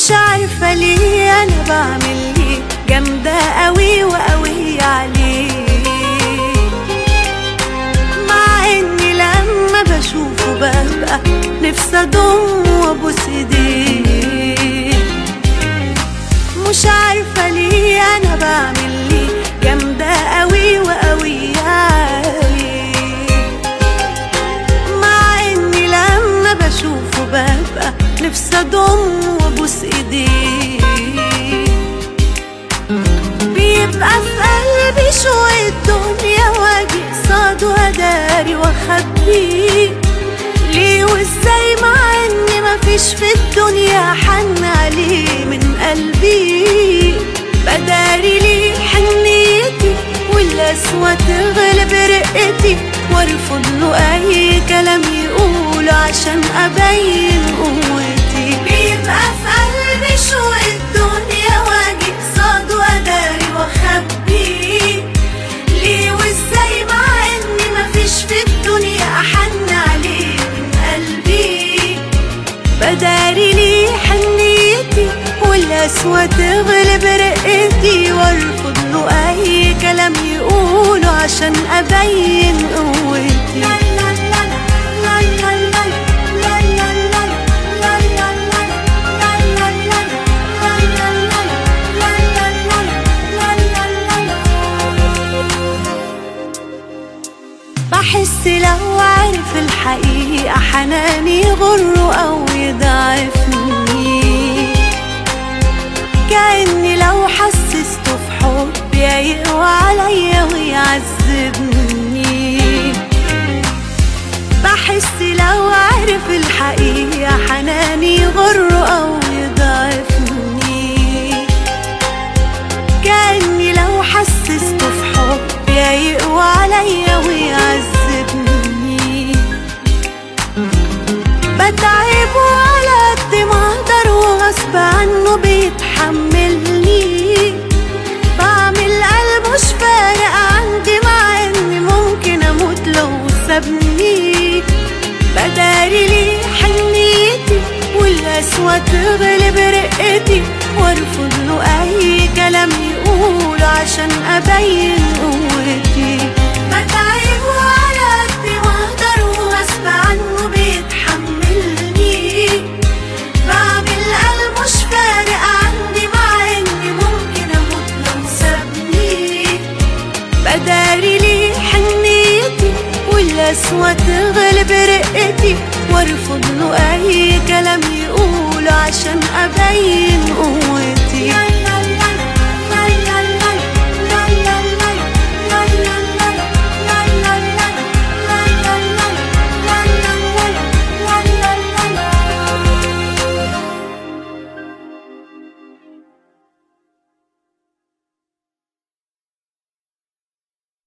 عارفة ليه أنا بعمل ليه. جامدة قوي وقوي عليه. مع إني لما بشوفه ببقى نفسي أضم وأبوس إيديه. مش عارفة ليه أنا بعمل ليه. جامدة قوي وقوي عليه. مع إني لما بشوفه ببقى نفسي أضم شوية الدنيا واجي قصاده أداري وأخبيه ليه وإزاي مع إني مفيش في الدنيا حن عليه من قلبي؟ بداري ليه حنيتي والقسوة تغلب رقتي وارفض له أي كلام يقوله عشان أبين قوتي. بيبقى في بداري ليه حنيتي والقسوة تغلب رقتي وارفض له أي كلام الحقيقة حناني يغره أو يضعفني كأني لو حسسته في حبي يقوى عليا ويعذبني. بحس لو عارف الحقيقة حناني يغره أو وغصب عنه بيتحملني. بعمل قلب مش فارق عندي مع إني ممكن أموت لو سابني. بداري ليه حنيتي والقسوة تغلب رقتي وأرفض له أي كلام يقوله عشان ابين والقسوة تغلب رقتي وارفض له اي كلام يقوله عشان أبين قوتي